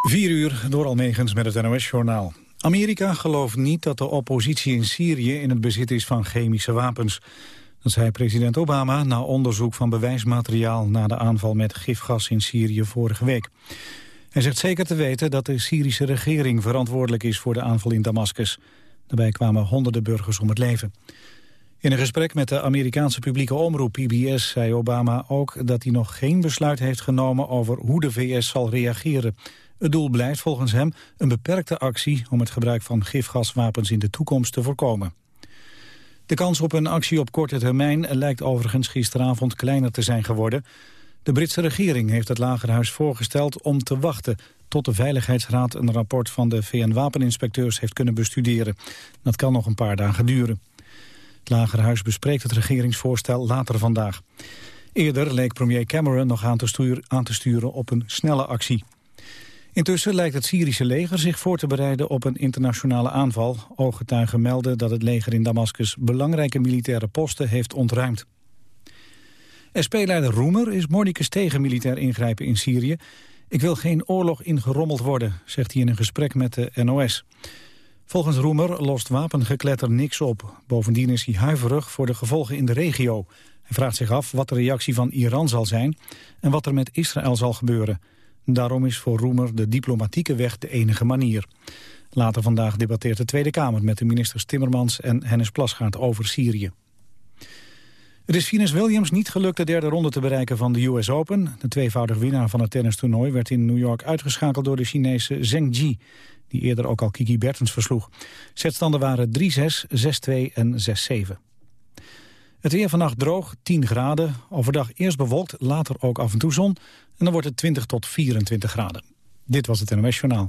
4 uur door Almegens met het NOS-journaal. Amerika gelooft niet dat de oppositie in Syrië in het bezit is van chemische wapens. Dat zei president Obama na onderzoek van bewijsmateriaal... na de aanval met gifgas in Syrië vorige week. Hij zegt zeker te weten dat de Syrische regering verantwoordelijk is... voor de aanval in Damascus. Daarbij kwamen honderden burgers om het leven. In een gesprek met de Amerikaanse publieke omroep PBS zei Obama ook dat hij nog geen besluit heeft genomen over hoe de VS zal reageren. Het doel blijft volgens hem een beperkte actie om het gebruik van gifgaswapens in de toekomst te voorkomen. De kans op een actie op korte termijn lijkt overigens gisteravond kleiner te zijn geworden. De Britse regering heeft het Lagerhuis voorgesteld om te wachten tot de Veiligheidsraad een rapport van de VN-wapeninspecteurs heeft kunnen bestuderen. Dat kan nog een paar dagen duren. Het Lagerhuis bespreekt het regeringsvoorstel later vandaag. Eerder leek premier Cameron nog aan te, sturen, aan te sturen op een snelle actie. Intussen lijkt het Syrische leger zich voor te bereiden op een internationale aanval. Ooggetuigen melden dat het leger in Damascus belangrijke militaire posten heeft ontruimd. SP-leider Roemer is mordicus tegen militair ingrijpen in Syrië. Ik wil geen oorlog ingerommeld worden, zegt hij in een gesprek met de NOS. Volgens Roemer lost wapengekletter niks op. Bovendien is hij huiverig voor de gevolgen in de regio. Hij vraagt zich af wat de reactie van Iran zal zijn... en wat er met Israël zal gebeuren. Daarom is voor Roemer de diplomatieke weg de enige manier. Later vandaag debatteert de Tweede Kamer met de ministers Timmermans en Hennis Plasgaard over Syrië. Het is Venus Williams niet gelukt de derde ronde te bereiken van de US Open. De tweevoudig winnaar van het tennistoernooi werd in New York uitgeschakeld door de Chinese Zheng Ji, die eerder ook al Kiki Bertens versloeg. Zetstanden waren 3-6, 6-2 en 6-7. Het weer vannacht droog, 10 graden. Overdag eerst bewolkt, later ook af en toe zon. En dan wordt het 20 tot 24 graden. Dit was het NOS Journaal.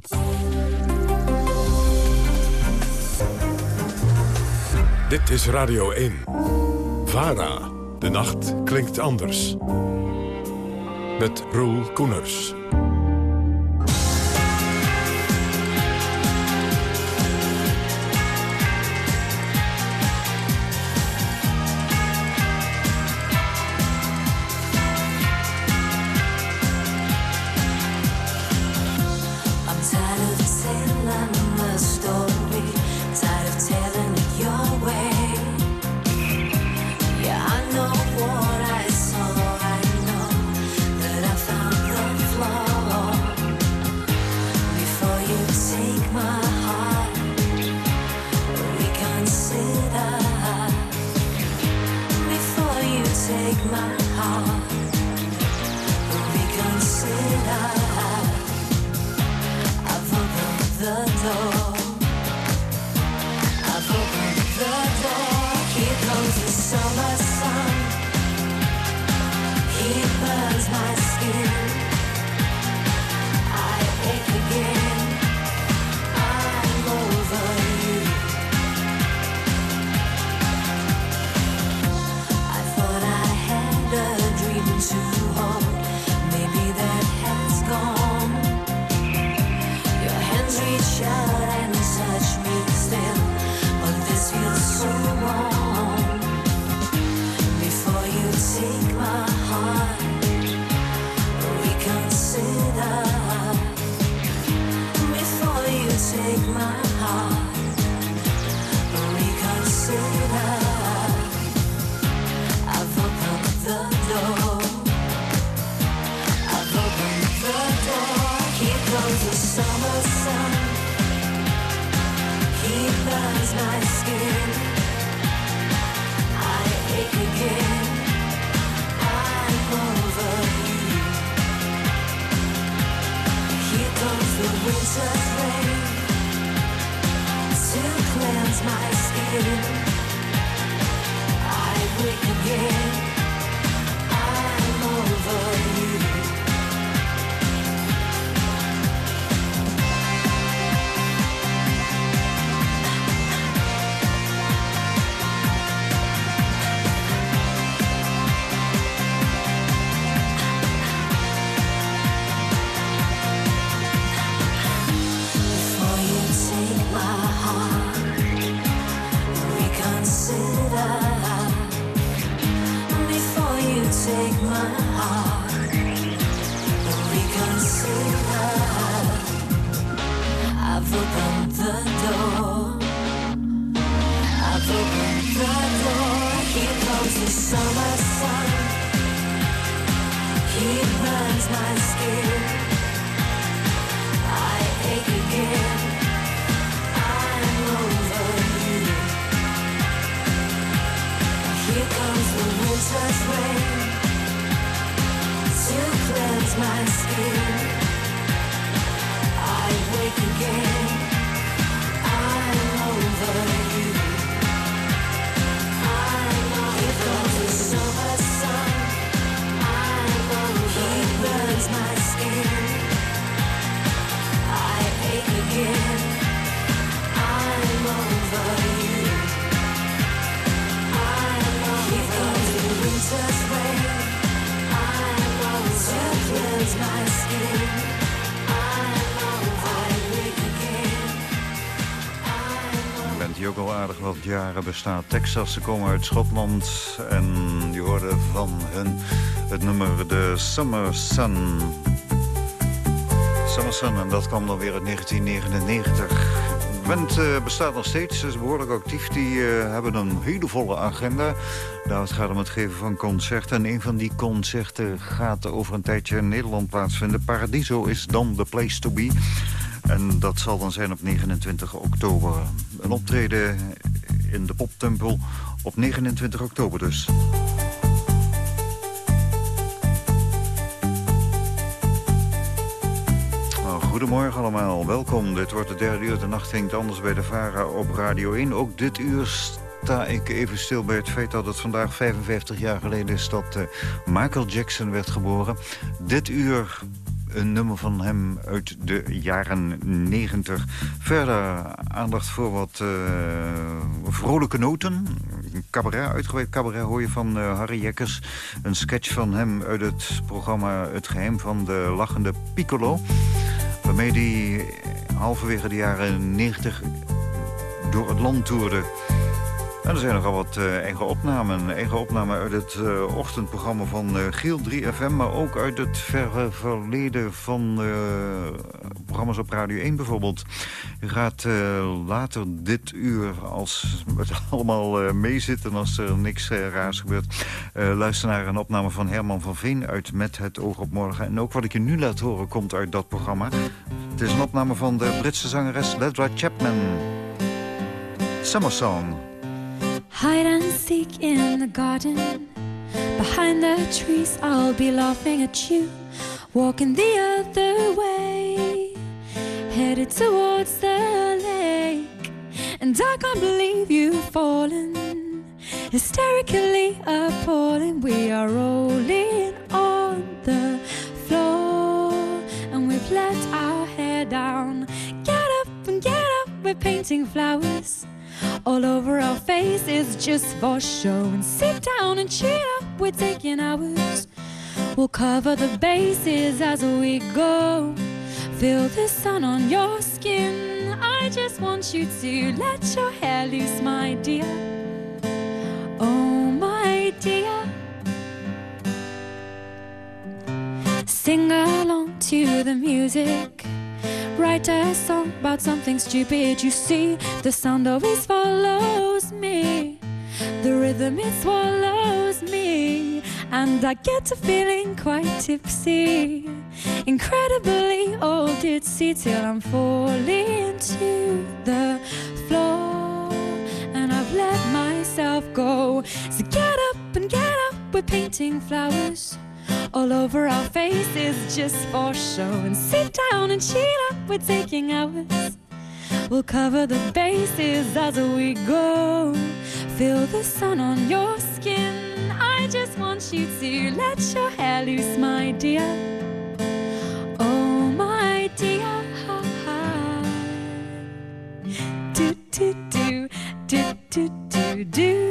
Dit is Radio 1. VARA. De nacht klinkt anders. Met Roel Koeners. Bestaat. Texas, ze komen uit Schotland en je hoorde van hun het nummer The Summer Sun. Summer Sun, en dat kwam dan weer uit 1999. De band uh, bestaat nog steeds, is behoorlijk actief. Die uh, hebben een hele volle agenda. Nou, het gaat om het geven van concerten. En een van die concerten gaat over een tijdje in Nederland plaatsvinden. Paradiso is dan the place to be. En dat zal dan zijn op 29 oktober. Een optreden in de poptempel op 29 oktober dus. Nou, goedemorgen allemaal, welkom. Dit wordt de derde uur, de nacht hinkt anders bij de VARA op Radio 1. Ook dit uur sta ik even stil bij het feit dat het vandaag 55 jaar geleden is... dat uh, Michael Jackson werd geboren. Dit uur een nummer van hem uit de jaren 90. Verder aandacht voor wat uh, vrolijke noten. Cabaret, uitgebreid cabaret hoor je van uh, Harry Jekkers. Een sketch van hem uit het programma Het Geheim van de Lachende Piccolo. Waarmee hij halverwege de jaren 90 door het land toerde... En er zijn nogal wat uh, eigen opnamen. Eigen opnamen uit het uh, ochtendprogramma van uh, Giel 3FM... maar ook uit het verre verleden van programma's op Radio 1 bijvoorbeeld. U gaat later dit uur, als het allemaal meezit... en als er niks raars gebeurt... luisteren naar een opname van Herman van Veen uit Met het oog op morgen. En ook wat ik je nu laat horen komt uit dat programma. Het is een opname van de Britse zangeres Ledra Chapman. Summer Song. Hide and seek in the garden. Behind the trees, I'll be laughing at you. Walking the other way, headed towards the lake. And I can't believe you've fallen. Hysterically appalling, we are rolling on the floor. And we've let our hair down. Get up and get up, we're painting flowers all over our faces just for show. And sit down and chill up, we're taking hours. We'll cover the bases as we go. Feel the sun on your skin. I just want you to let your hair loose, my dear. Oh, my dear. Sing along to the music Write a song about something stupid. You see, the sound always follows me. The rhythm it swallows me, and I get to feeling quite tipsy. Incredibly old ditzy till I'm falling to the floor, and I've let myself go. So get up and get up, we're painting flowers all over our faces just for show. And sit down and chill up, we're taking hours. We'll cover the bases as we go. Feel the sun on your skin. I just want you to let your hair loose, my dear. Oh, my dear. Do, do, do, do, do, do, do.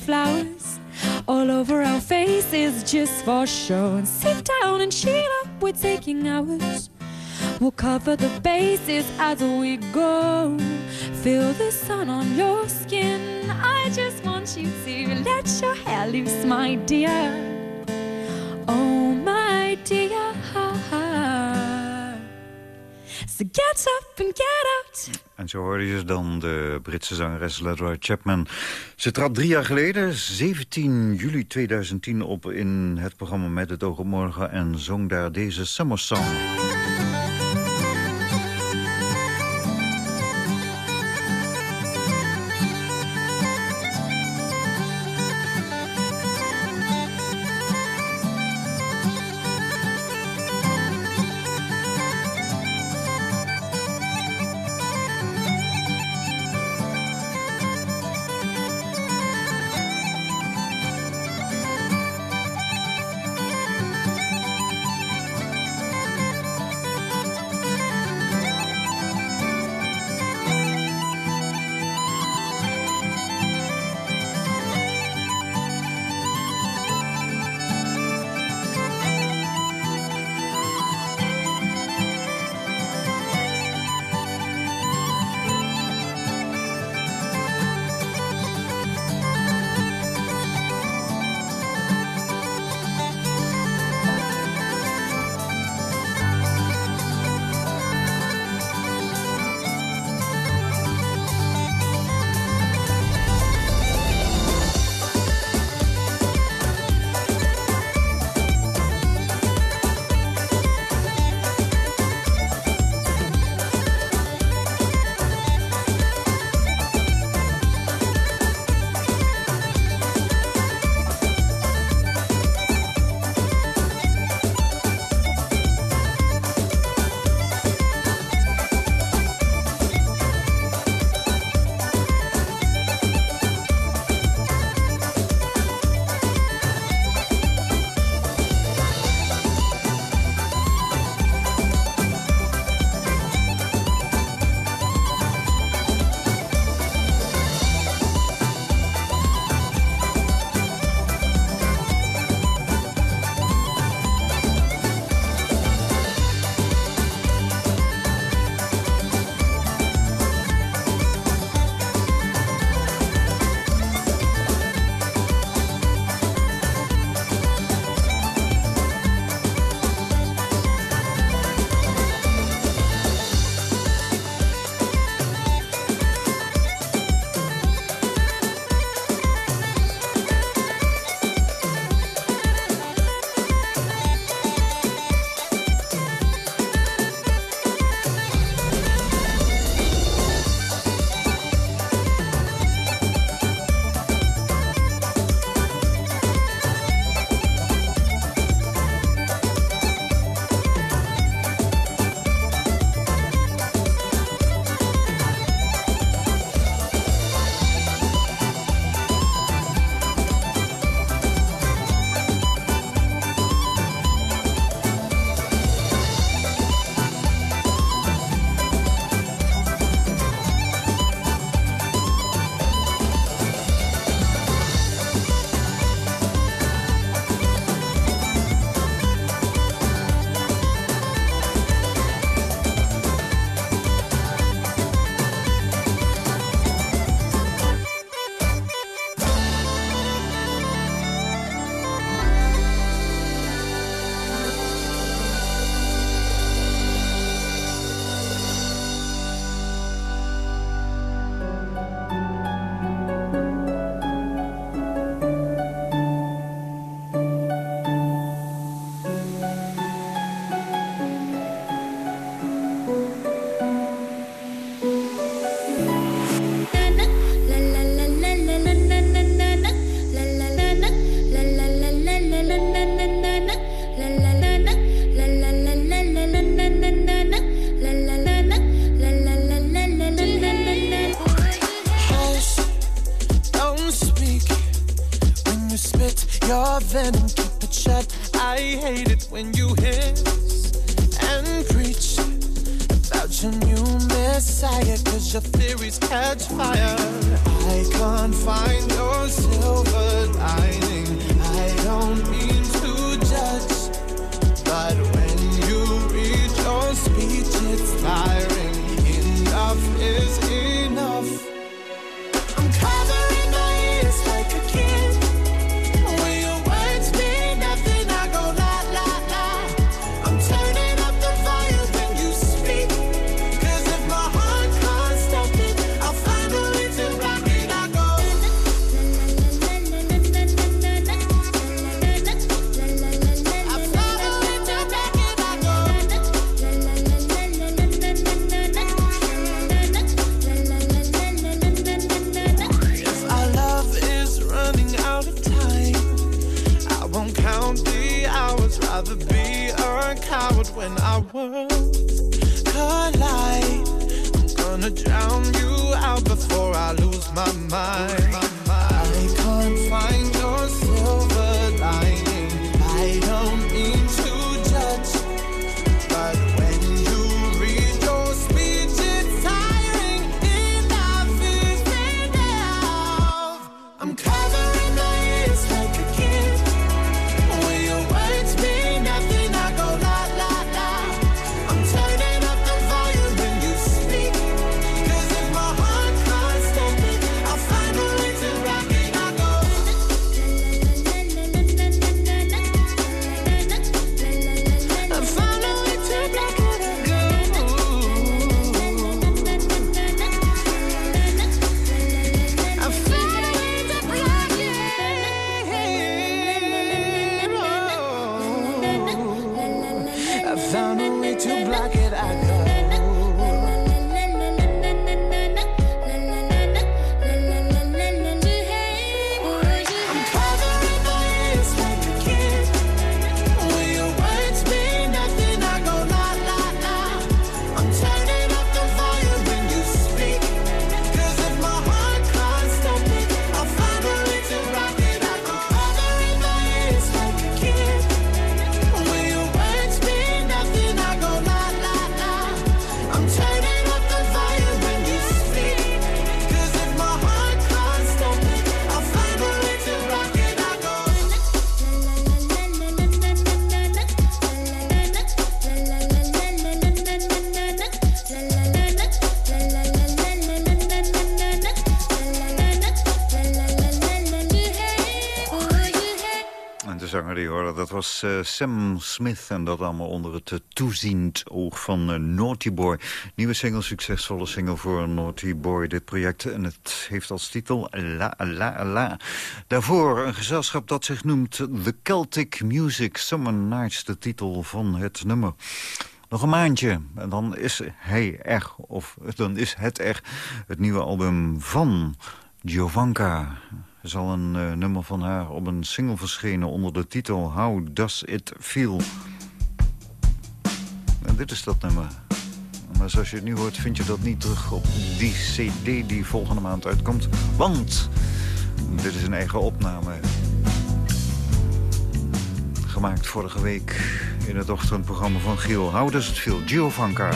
Flowers all over our faces just for show. And sit down and chill up, we're taking hours. We'll cover the bases as we go. Feel the sun on your skin. I just want you to let your hair loose, my dear. Oh, my dear. So get up and get out. En zo hoorde je dan de Britse zangeres Leroy Chapman. Ze trad drie jaar geleden, 17 juli 2010, op in het programma Met het oog op morgen... en zong daar deze Summer Song. Eh, Sam Smith. En dat allemaal onder het eh, toeziend oog van eh, Naughty Boy. Nieuwe single, succesvolle single voor Naughty Boy, dit project. En het heeft als titel La La La. Daarvoor een gezelschap dat zich noemt The Celtic Music Summer Nights. De titel van het nummer. Nog een maandje en dan is hij er, of dan is het er, het nieuwe album van Giovanka. Zal een eh, nummer van haar op een single verschenen onder de titel How Does It Feel. En dit is dat nummer. Maar zoals je het nu hoort vind je dat niet terug op die cd die volgende maand uitkomt. Want dit is een eigen opname. Gemaakt vorige week in het ochtendprogramma van Giel. How Does It Feel? Giovanka.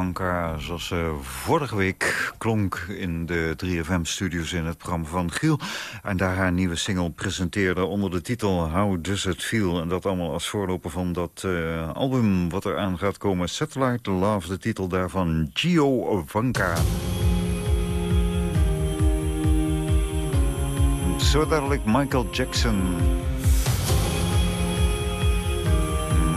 Giovanka, zoals uh, vorige week klonk in de 3FM-studios in het programma van Giel. En daar haar nieuwe single presenteerde onder de titel How Does It Feel. En dat allemaal als voorloper van dat uh, album wat eraan gaat komen. Satellite Love, de titel daarvan Giovanka. Zo dadelijk Michael Jackson.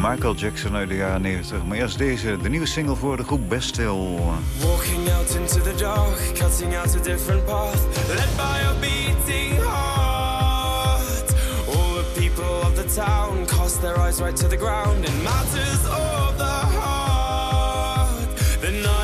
Michael Jackson uit de jaren 90. Maar eerst deze, de nieuwe single voor de groep Bastille. Walking out into the dark, cutting out a different path. Led by a beating heart. All the people of the town cast their eyes right to the ground. In matters of the heart. The night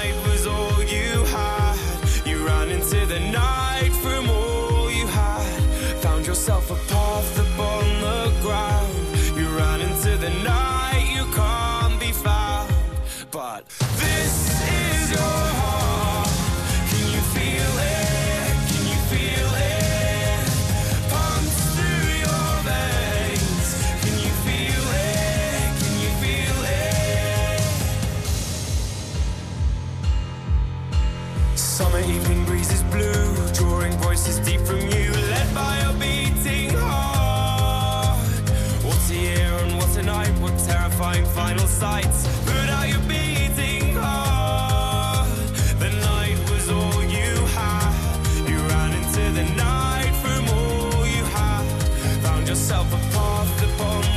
sights. Beating heart. The night was all you had. You ran into the night you had. Found yourself a path upon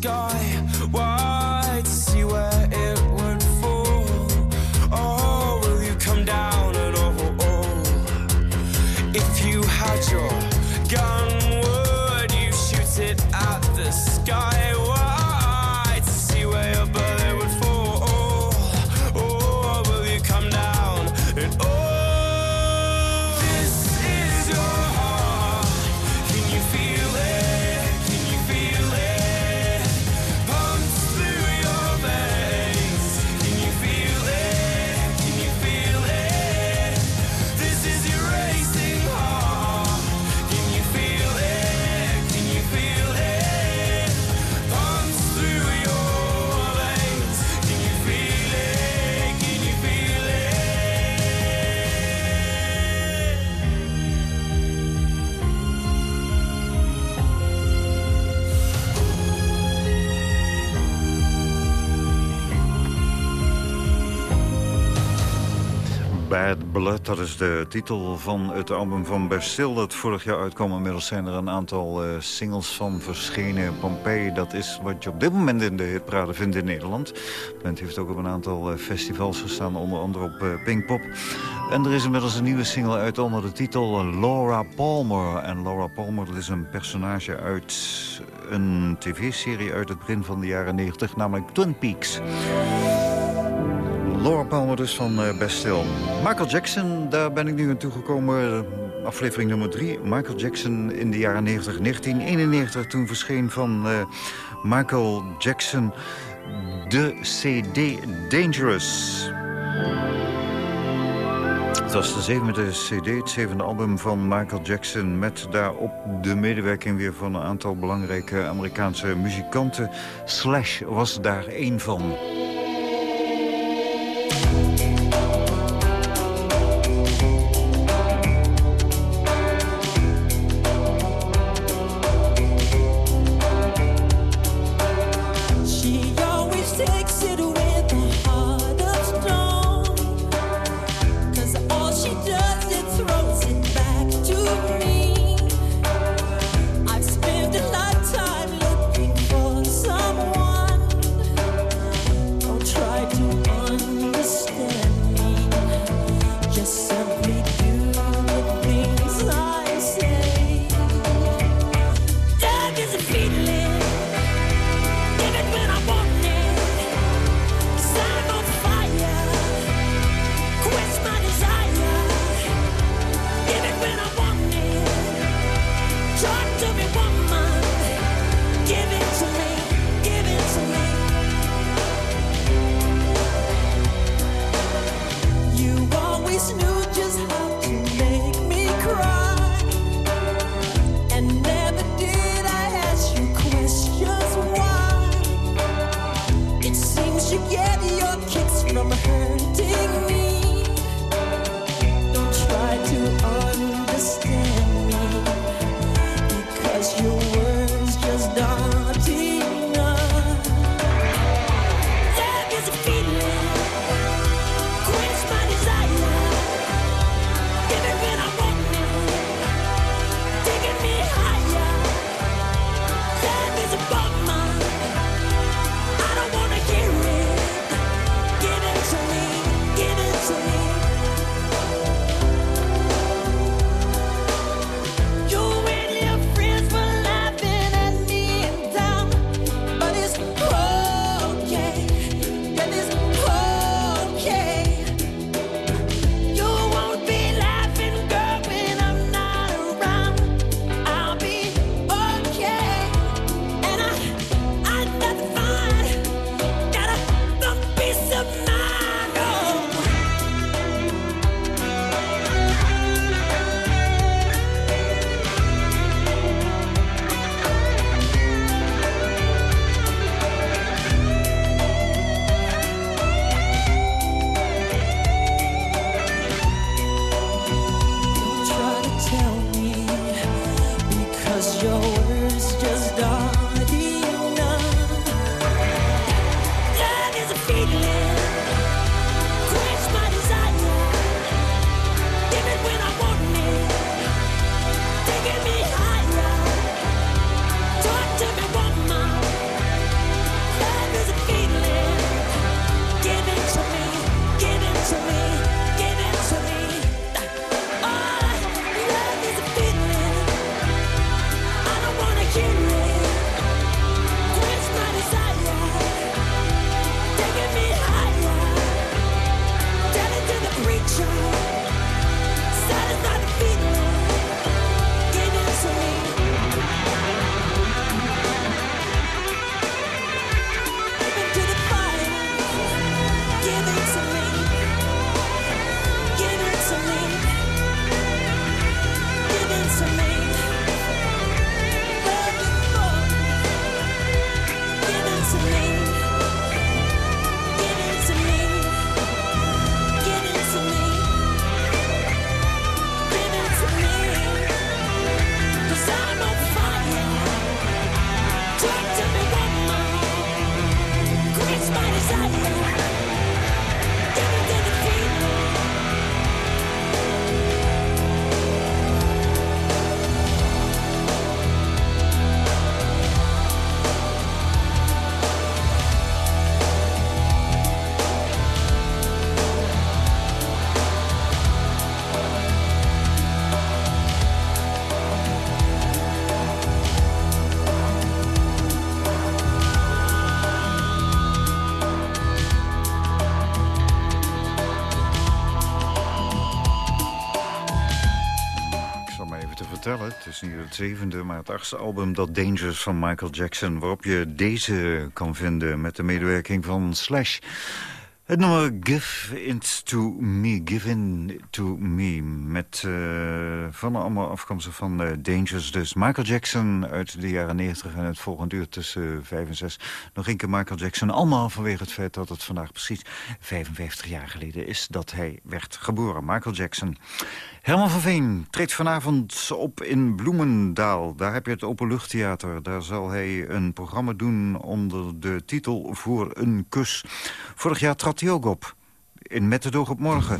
the Bad Blood, dat is de titel van het album van Bastille... dat vorig jaar uitkwam. Inmiddels zijn er een aantal eh, singles van verschenen. Pompeii, dat is wat je op dit moment in de hitparade vindt in Nederland. De band heeft ook op een aantal eh, festivals gestaan, onder andere op eh, Pinkpop. En er is inmiddels een nieuwe single uit onder de titel Laura Palmer. En Laura Palmer, is een personage uit een tv-serie uit het begin van de jaren 90, namelijk Twin Peaks. Laura Palmer dus van uh, Bastille. Michael Jackson, daar ben ik nu aan toegekomen. Aflevering nummer 3. Michael Jackson in de jaren 90. 1991, toen verscheen van uh, Michael Jackson de CD Dangerous. Het was de zevende cd, het zevende album van Michael Jackson... met daarop de medewerking weer van een aantal belangrijke Amerikaanse muzikanten. Slash was daar één van. Is niet het zevende, maar het achtste album... dat Dangerous van Michael Jackson, waarop je deze kan vinden... met de medewerking van Slash. Het nummer Give It To Me, Give In To Me... met eh, van allemaal afkomstig van eh, Dangerous dus. Michael Jackson uit de jaren 90 en het volgende uur tussen 5 en 6. Nog een keer Michael Jackson, allemaal vanwege het feit... dat het vandaag precies 55 jaar geleden is dat hij werd geboren. Michael Jackson. Herman van Veen treedt vanavond op in Bloemendaal. Daar heb je het Openluchttheater. Daar zal hij een programma doen onder de titel Voor een kus. Vorig jaar trad hij ook op. In Met het oog op morgen.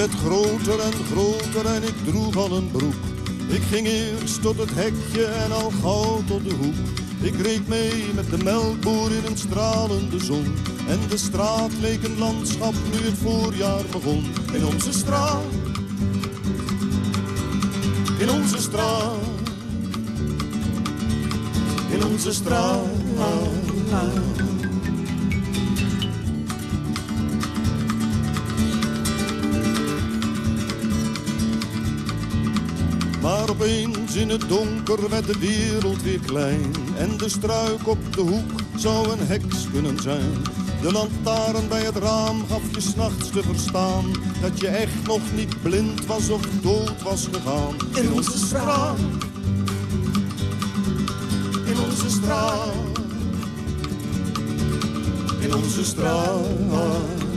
Werd groter en groter en ik droeg al een broek. Ik ging eerst tot het hekje en al gauw tot de hoek. Ik reed mee met de melkboer in een stralende zon. En de straat leek een landschap nu het voorjaar begon. In onze straat, in onze straat, in onze straat. Maar opeens in het donker werd de wereld weer klein. En de struik op de hoek zou een heks kunnen zijn. De lantaarn bij het raam gaf je s'nachts te verstaan dat je echt nog niet blind was of dood was gegaan. In onze straat, in onze straat, in onze straat.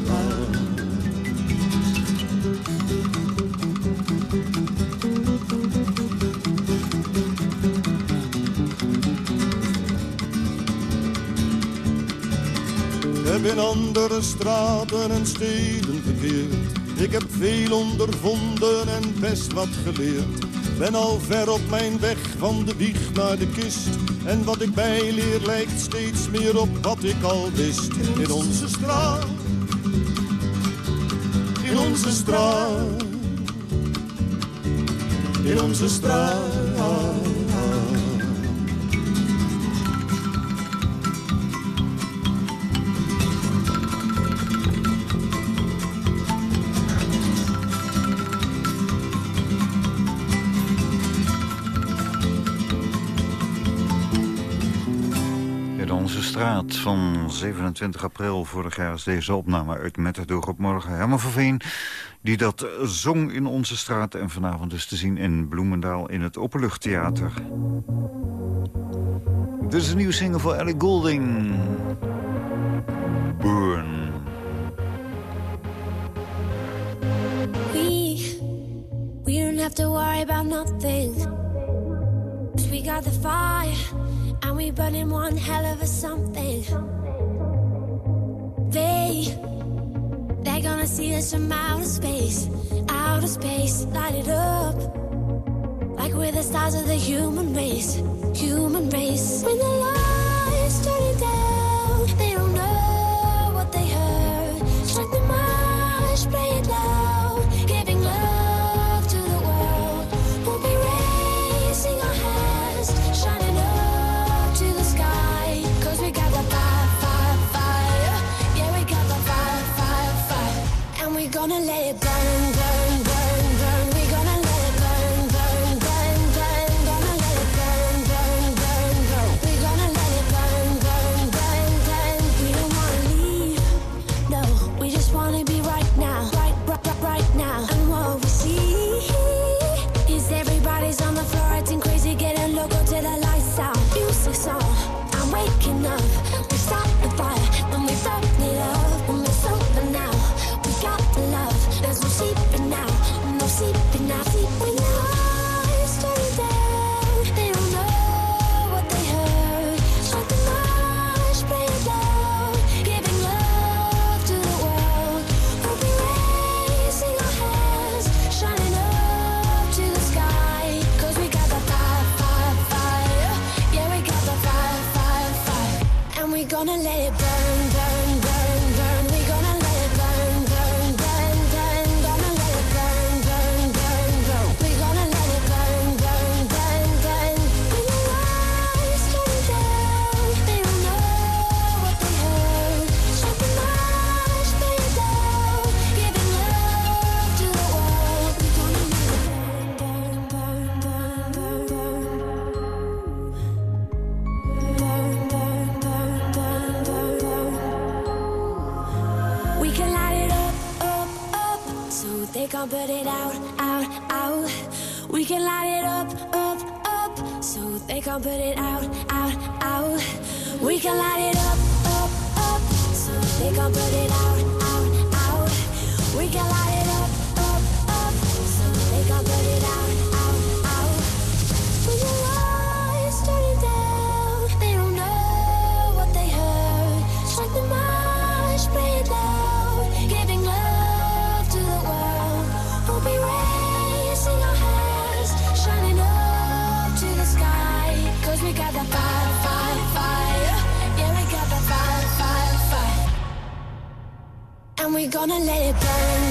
Heb in andere straten en steden verkeerd. Ik heb veel ondervonden en best wat geleerd. Ben al ver op mijn weg van de wieg naar de kist. En wat ik bijleer lijkt steeds meer op wat ik al wist. In onze straat, in onze straat, in onze straat. Van 27 april vorig jaar is deze opname uit Met het oog op morgen. Herman Veen, die dat zong in onze straat... en vanavond dus te zien in Bloemendaal in het Openluchttheater. Dit is een nieuwe single voor Ellie Goulding. Burn. We, we don't have to worry about nothing. we got the fire, and we burning one hell of a something. They, they're gonna see us from outer space, outer space, light it up. Like we're the stars of the human race, human race. When the lights they can't put it out, out, out. We can light it gonna let it burn,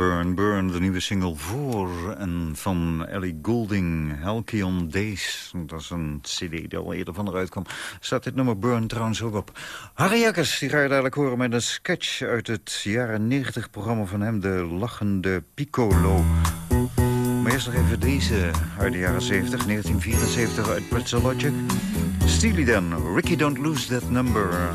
Burn, Burn, de nieuwe single voor en van Ellie Goulding, Halcyon Days. Dat is een cd die al eerder van eruit kwam. Staat dit nummer Burn trouwens ook op. Harry Jakkers, die ga je dadelijk horen met een sketch uit het jaren 90 programma van hem, De Lachende Piccolo. Maar eerst nog even deze uit de jaren 70, 1974 uit Pretzel Logic. Steely Dan, Ricky Don't Lose That Number.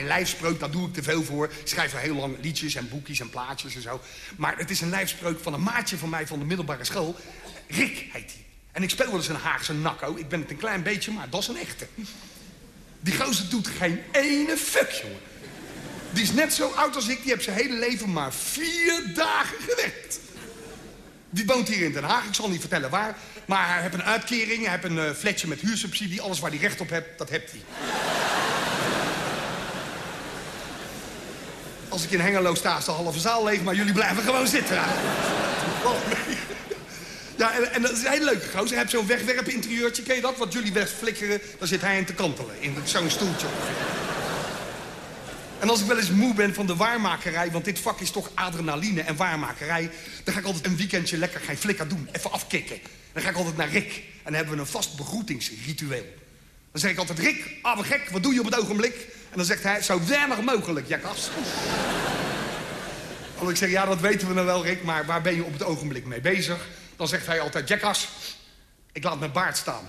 mijn lijfspreuk, daar doe ik te veel voor. Schrijf al heel lang liedjes en boekjes en plaatjes en zo. Maar het is een lijfspreuk van een maatje van mij van de middelbare school. Rick heet hij. En ik speel wel eens een Haagse nakko. Ik ben het een klein beetje, maar dat is een echte. Die gozer doet geen ene fuck, jongen. Die is net zo oud als ik. Die heeft zijn hele leven maar vier dagen gewerkt. Die woont hier in Den Haag. Ik zal niet vertellen waar. Maar hij heeft een uitkering. Hij heeft een flatje met huursubsidie. Alles waar hij recht op heeft, dat heeft hij. Als ik in Hengelo sta, is de halve zaal leeg. Maar jullie blijven gewoon zitten. Oh, nee. Ja, en, en dat is een hele leuke gozer. Hij heeft zo'n wegwerpinterieurtje, ken je dat? Wat jullie wegflikkeren, dan zit hij in te kantelen. In zo'n stoeltje. En als ik wel eens moe ben van de waarmakerij... want dit vak is toch adrenaline en waarmakerij... dan ga ik altijd een weekendje lekker geen flikker doen. Even afkicken. Dan ga ik altijd naar Rick. En dan hebben we een vast begroetingsritueel. Dan zeg ik altijd, Rick, ah, wat gek, wat doe je op het ogenblik? En dan zegt hij, zo weinig mogelijk, jakas. Als ik zeg, ja, dat weten we nou wel, Rick... maar waar ben je op het ogenblik mee bezig? Dan zegt hij altijd, Jackass, ik laat mijn baard staan.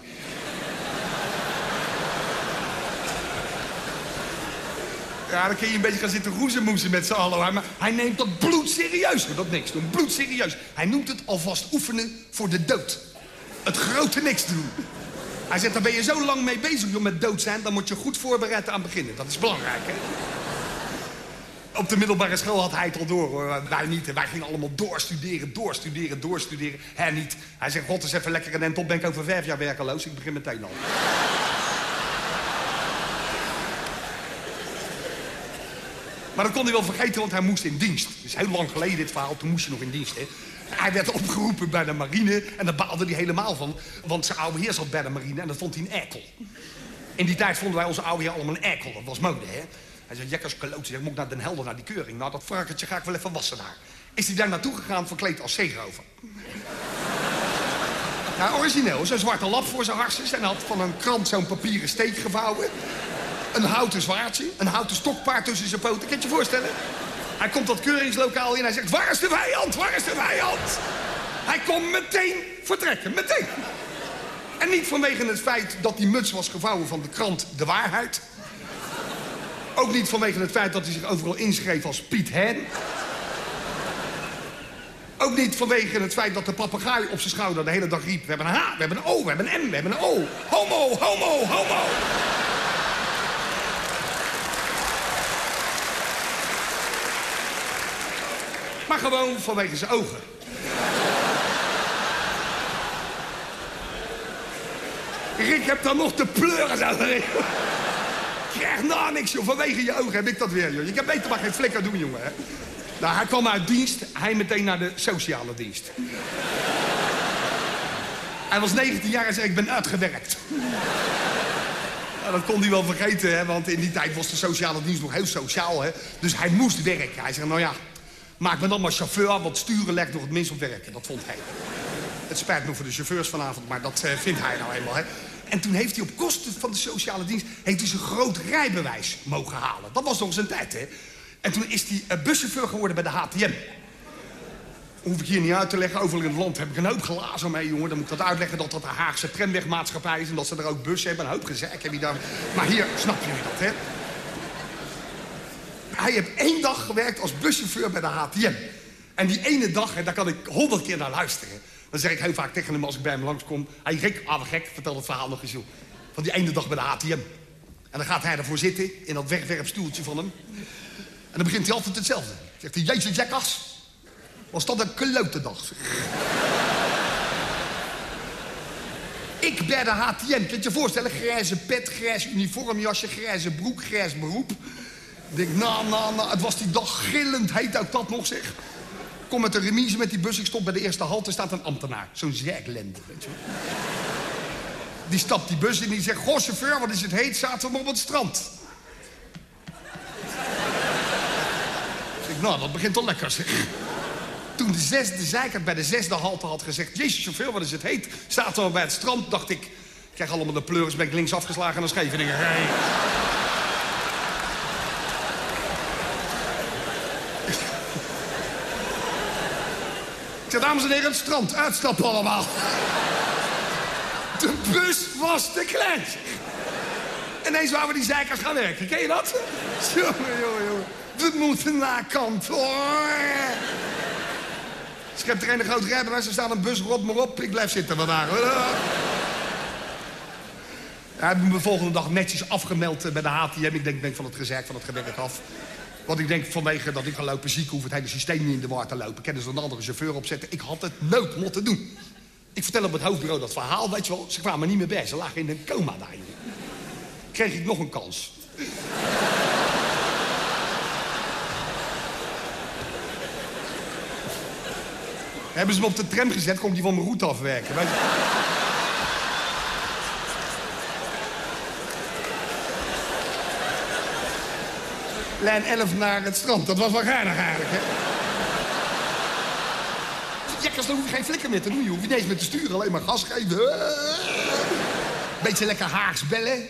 Ja, dan kun je een beetje gaan zitten roezemoezen met z'n allen. Maar hij neemt dat bloedserieus, hoor, dat niks doen. Bloedserieus. Hij noemt het alvast oefenen voor de dood. Het grote niks doen. Hij zegt, daar ben je zo lang mee bezig joh, met dood zijn... dan moet je goed voorbereid aan beginnen. Dat is belangrijk, hè? Op de middelbare school had hij het al door, hoor. Wij niet. Wij gingen allemaal doorstuderen, doorstuderen, doorstuderen. Hij niet. Hij zegt, god, is even lekker en top ben ik over vijf jaar werkeloos. Ik begin meteen al. Maar dat kon hij wel vergeten, want hij moest in dienst. Dus heel lang geleden dit verhaal, toen moest je nog in dienst, hè. Hij werd opgeroepen bij de marine en daar baalde hij helemaal van. Want zijn oude heer zat bij de marine en dat vond hij een eikel. In die tijd vonden wij onze oude heer allemaal een eikel. Dat was mode, hè. Hij zei, jekkers kloot. Hij moet ik naar Den Helder, naar die keuring. Nou, dat varkentje ga ik wel even wassen daar. Is hij daar naartoe gegaan, verkleed als zeerover. Ja, origineel. Zo'n zwarte lap voor zijn harses. En had van een krant zo'n papieren steek gevouwen. Een houten zwaardje. Een houten stokpaard tussen zijn poten. Kan je je voorstellen? Hij komt dat keuringslokaal in. Hij zegt, waar is de vijand? Waar is de vijand? Hij kon meteen vertrekken. Meteen. En niet vanwege het feit dat die muts was gevouwen van de krant De Waarheid. Ook niet vanwege het feit dat hij zich overal inschreef als Piet Hen. Ook niet vanwege het feit dat de papegaai op zijn schouder de hele dag riep... we hebben een H, we hebben een O, we hebben een M, we hebben een O. Homo, homo, homo. Maar gewoon vanwege zijn ogen. Rick heb dan nog de pleuren zo. Krijg nou niks, joh. Vanwege je ogen heb ik dat weer, joh. Je kan beter maar geen flikker doen, jongen, hè. Nou, hij kwam uit dienst. Hij meteen naar de sociale dienst. Hij was 19 jaar en zei, ik ben uitgewerkt. Nou, dat kon hij wel vergeten, hè, want in die tijd was de sociale dienst nog heel sociaal. Hè. Dus hij moest werken. Hij zei, nou ja, maak me dan maar chauffeur, want sturen legt nog het minst op werken. Dat vond hij. Het spijt me voor de chauffeurs vanavond, maar dat eh, vindt hij nou eenmaal. Hè. En toen heeft hij op kosten van de sociale dienst... heeft hij zijn groot rijbewijs mogen halen. Dat was nog zijn tijd, hè. En toen is hij uh, buschauffeur geworden bij de HTM. Hoef ik hier niet uit te leggen. Overal in het land heb ik een hoop glazen mee, jongen. Dan moet ik dat uitleggen dat dat de Haagse tramwegmaatschappij is... en dat ze er ook bussen hebben. Een hoop gezeik heb je daar. Maar hier snap jullie dat, hè. Hij heeft één dag gewerkt als buschauffeur bij de HTM. En die ene dag, hè, daar kan ik honderd keer naar luisteren. Dan zeg ik heel vaak tegen hem als ik bij hem langskom... Hé Rick, ah, gek, vertel het verhaal nog eens, joh. Van die ene dag bij de HTM. En dan gaat hij ervoor zitten, in dat wegwerpstoeltje van hem. En dan begint hij altijd hetzelfde. Zegt hij, jezus jackas, was dat een klote dag. Ik bij de HTM, kan je je voorstellen? Grijze pet, grijs uniformjasje, grijze broek, grijs beroep. Ik denk, nou, nou, nou, het was die dag gillend heet ook dat nog, zeg. Kom met de remise met die bus, ik stop bij de eerste halte, staat een ambtenaar. Zo'n zerklende, weet je. Die stapt die bus in en die zegt, goh, chauffeur, wat is het heet? Zaten we op het strand. Ik nou, dat begint al lekker, zeg. Toen de zesde bij de zesde halte had gezegd... Jezus, chauffeur, wat is het heet? Zaten we bij het strand, dacht ik... Ik krijg allemaal de pleuris, ben ik links afgeslagen naar Scheveningen. Hey. Zeg, dames en heren, het strand, uitstappen allemaal. De bus was te klein. Ineens waren we die zeikers gaan werken. Ken je dat? Jongen. We moeten naar kantoor. Schep er een groot rijbewijs, er staat een bus, rot maar op. Ik blijf zitten vandaag. Ik heb me volgende dag netjes afgemeld eh, bij de HTM. Ik denk, denk van het gezegd van het gewerk af. Want ik denk vanwege dat ik ga lopen ziek... hoef het hele systeem niet in de war te lopen. Kennen ze een andere chauffeur opzetten. Ik had het nooit moeten doen. Ik vertel op het hoofdbureau dat verhaal, weet je wel. Ze kwamen niet meer bij. Ze lagen in een coma daar. Kreeg ik nog een kans. Hebben ze me op de tram gezet, komt die van mijn route afwerken. Weet je? Lijn 11 naar het strand. Dat was wel geinig eigenlijk, hè? Jekkers, dan hoef je geen flikker meer te doen. Je hoeft niet eens meer te sturen, alleen maar gas geven. Beetje lekker Haags bellen.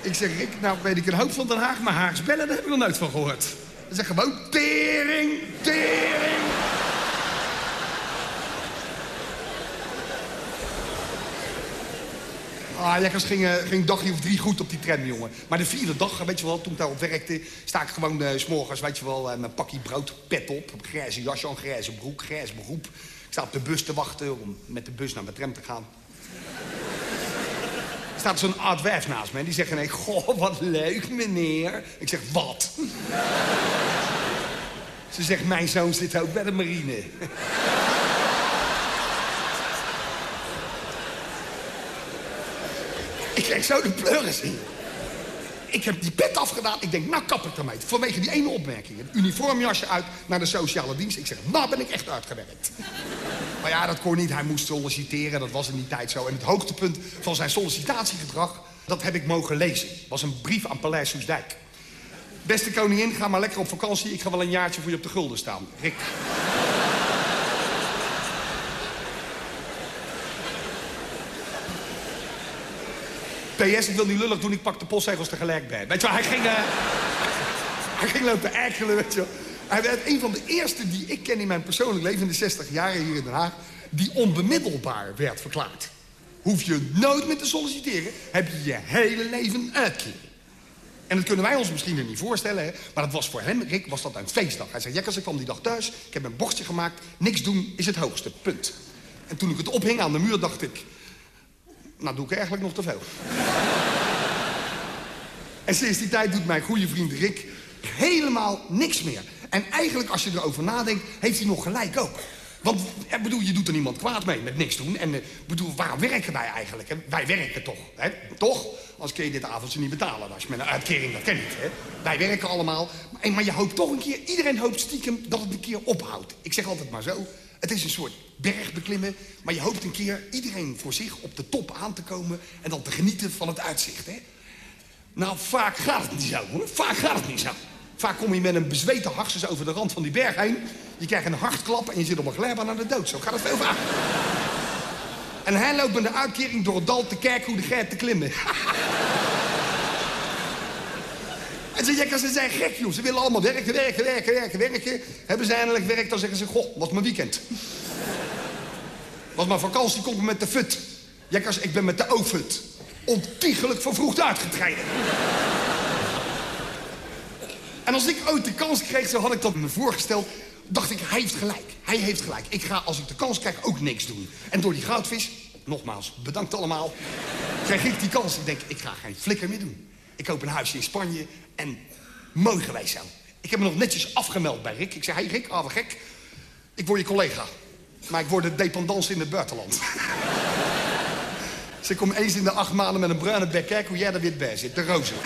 Ik zeg, Rick, nou weet ik een hoop van Den Haag, maar Haags bellen, daar heb ik nog nooit van gehoord. Ze zeggen gewoon tering, tering. Ah, lekkers ging, eh, ging dagje of drie goed op die tram, jongen. Maar de vierde dag, weet je wel, toen ik daarop werkte... sta ik gewoon uh, s'morgens, weet je wel, uh, mijn pakje brood, pet op... een grijze jasje aan, grijze broek, grijs beroep. Ik sta op de bus te wachten om met de bus naar mijn tram te gaan. Er staat zo'n oud wijf naast me en die zegt. Goh, wat leuk, meneer. Ik zeg, wat? Ze zegt, mijn zoon zit ook bij de marine. Kreeg zo de pleuris in. Ik heb die pet afgedaan. Ik denk, nou kap ik ermee. Vanwege die ene opmerking. Het uniformjasje uit naar de sociale dienst. Ik zeg, nou ben ik echt uitgewerkt. Maar ja, dat kon niet. Hij moest solliciteren. Dat was in die tijd zo. En het hoogtepunt van zijn sollicitatiegedrag... dat heb ik mogen lezen. was een brief aan Paleis Soesdijk. Beste koningin, ga maar lekker op vakantie. Ik ga wel een jaartje voor je op de gulden staan. Rick. PS, ik wil niet lullig doen, ik pak de postzegels tegelijk bij. Weet je wel, hij ging, uh, hij ging lopen ergelen, weet je wel. Hij werd een van de eerste die ik ken in mijn persoonlijk leven... in de 60 jaren hier in Den Haag... die onbemiddelbaar werd verklaard. Hoef je nooit meer te solliciteren, heb je je hele leven uitkering. En dat kunnen wij ons misschien er niet voorstellen, hè? maar dat was voor hem, Rick, was dat een feestdag. Hij zei, Jekkers, ik kwam die dag thuis, ik heb een bordje gemaakt... niks doen is het hoogste, punt. En toen ik het ophing aan de muur, dacht ik... Nou, doe ik eigenlijk nog te veel. en sinds die tijd doet mijn goede vriend Rick helemaal niks meer. En eigenlijk, als je erover nadenkt, heeft hij nog gelijk ook. Want ik bedoel, je doet er niemand kwaad mee met niks doen. En uh, bedoel, waar werken wij eigenlijk? Wij werken toch, hè? Toch? Als kun je dit avondje niet betalen. Als je met een uitkering, dat ken niet, hè? Wij werken allemaal. Maar je hoopt toch een keer, iedereen hoopt stiekem dat het een keer ophoudt. Ik zeg altijd maar zo. Het is een soort berg beklimmen, maar je hoopt een keer iedereen voor zich op de top aan te komen en dan te genieten van het uitzicht. Hè? Nou, vaak gaat het niet zo hoor. Vaak gaat het niet zo. Vaak kom je met een bezweten hartjes over de rand van die berg heen. Je krijgt een hartklap en je zit op een glijbaan naar de dood. Zo gaat het veel vaak. en hij loopt met de uitkering door het dal te kijken hoe de geit te klimmen. En ze jekkers, ze zijn gek, joh. Ze willen allemaal werken, werken, werken, werken, werken. Hebben ze eindelijk werk, dan zeggen ze... Goh, was mijn weekend. was mijn vakantie, kom ik met de fut. Jekkers, ik ben met de O-fut. Ontiegelijk vervroegd uitgetreden. en als ik ooit de kans kreeg, zo had ik dat me voorgesteld... dacht ik, hij heeft gelijk. Hij heeft gelijk. Ik ga, als ik de kans krijg, ook niks doen. En door die goudvis, nogmaals, bedankt allemaal... krijg ik die kans. Ik denk, ik ga geen flikker meer doen. Ik koop een huisje in Spanje en mooi geweest zo. Ik heb me nog netjes afgemeld bij Rick. Ik zei, hey Rick, wat gek. Ik word je collega. Maar ik word de dependance in het buitenland. Ze komt eens in de acht maanden met een bruine bek. Kijk hoe jij er weer bij zit. De rozen.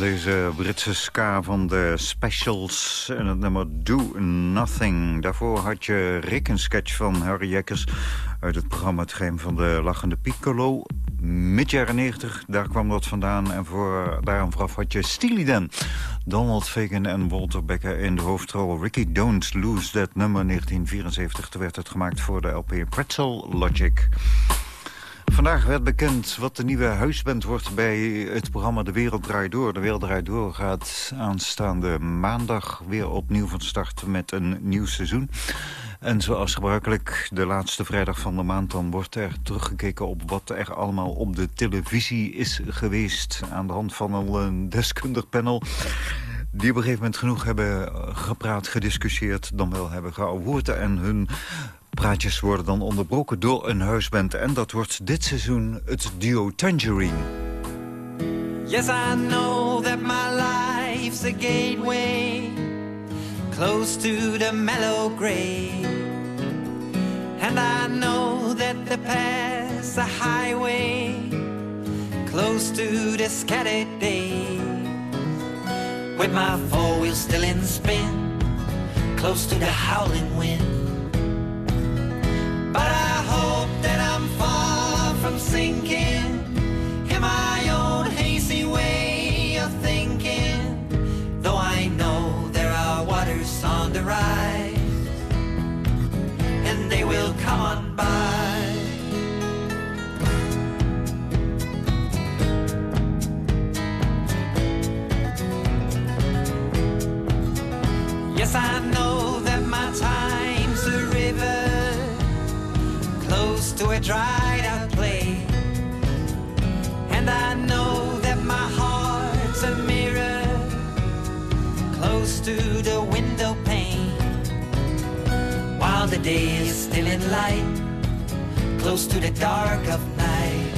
Deze Britse ska van de Specials en het nummer Do Nothing. Daarvoor had je Rick, een sketch van Harry Jekkers... uit het programma Het Geheim van de Lachende Piccolo. Mid jaren 90, daar kwam dat vandaan. En voor, daarom vooraf had je Steely Dan. Donald Fagan en Walter Becker in de hoofdrol. Ricky Don't Lose That Nummer 1974. Toen werd het gemaakt voor de LP Pretzel Logic. Vandaag werd bekend wat de nieuwe huisband wordt bij het programma De Wereld Draait Door. De Wereld Draait Door gaat aanstaande maandag weer opnieuw van start met een nieuw seizoen. En zoals gebruikelijk, de laatste vrijdag van de maand... dan wordt er teruggekeken op wat er allemaal op de televisie is geweest... aan de hand van een deskundig panel die op een gegeven moment genoeg hebben gepraat, gediscussieerd... dan wel hebben gehoord en hun praatjes worden dan onderbroken door een huisband. En dat wordt dit seizoen het duo Tangerine. Yes, I know that my life's a gateway Close to the mellow gray And I know that the past's a highway Close to the scattered day With my four wheels still in spin Close to the howling wind But I hope that I'm far from sinking in my own hazy way of thinking. Though I know there are waters on the rise, and they will come on by. Yes, I know dried out place. And I know that my heart's a mirror close to the window pane. While the day is still in light, close to the dark of night.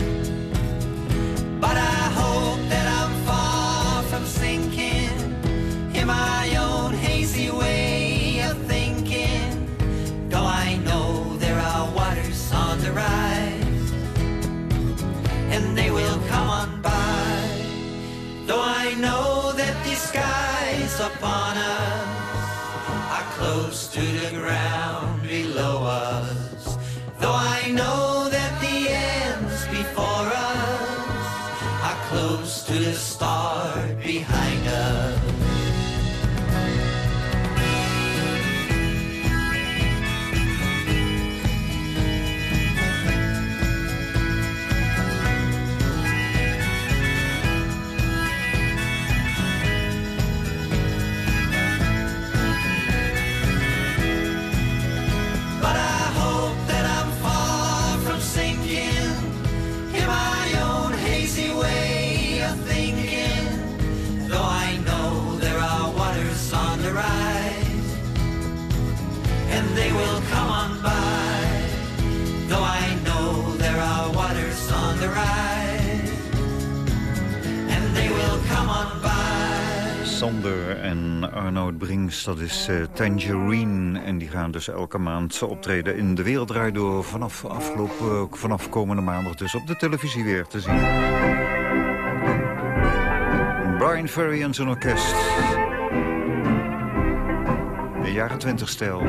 But I hope that I'm far from sinking in my own upon us. Are close to the ground Sander en Arnoud Brinks, dat is eh, Tangerine. En die gaan dus elke maand optreden in de Wereldrijd door... vanaf, afgelopen, vanaf komende maandag dus op de televisie weer te zien. Brian Ferry en zijn orkest. De jaren 20 stijl.